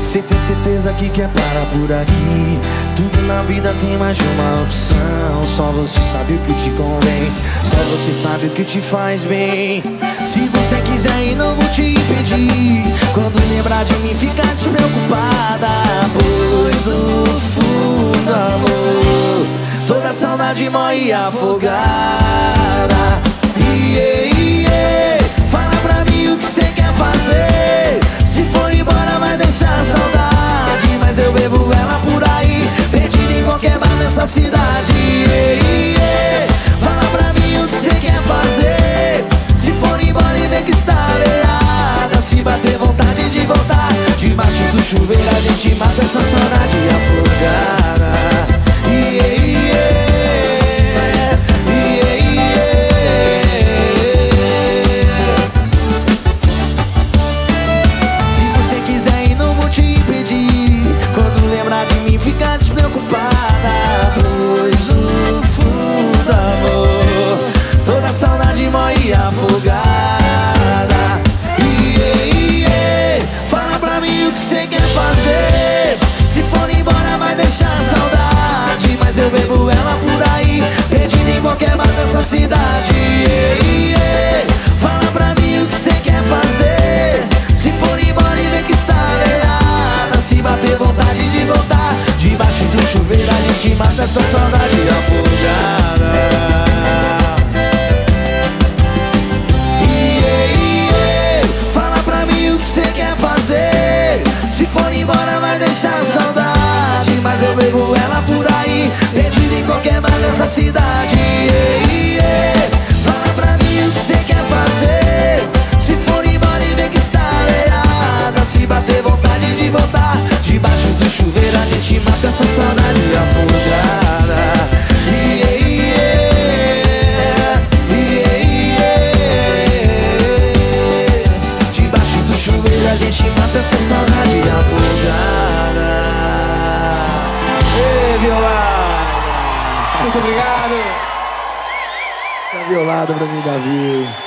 Você tem certeza que quer parar por aqui. Tudo na vida tem mais de uma opção. Só você sabe o que te convém. Só você sabe o que te faz bem. Se você quiser ir não vou te impedir. Quando lembrar de mim fica despreocupada. Pois no fundo amor Toda saudade morre afogada afogada essa saudade afogada. Yeah, Fala pra mim o que cê quer fazer. Se for embora vai deixar saudade Mas eu bebo ela por aí. Perdido em qualquer bar dessa cidade gente mata essa saudade afogada Ei, violão Muito obrigado. Tá violado pra mim, Davi.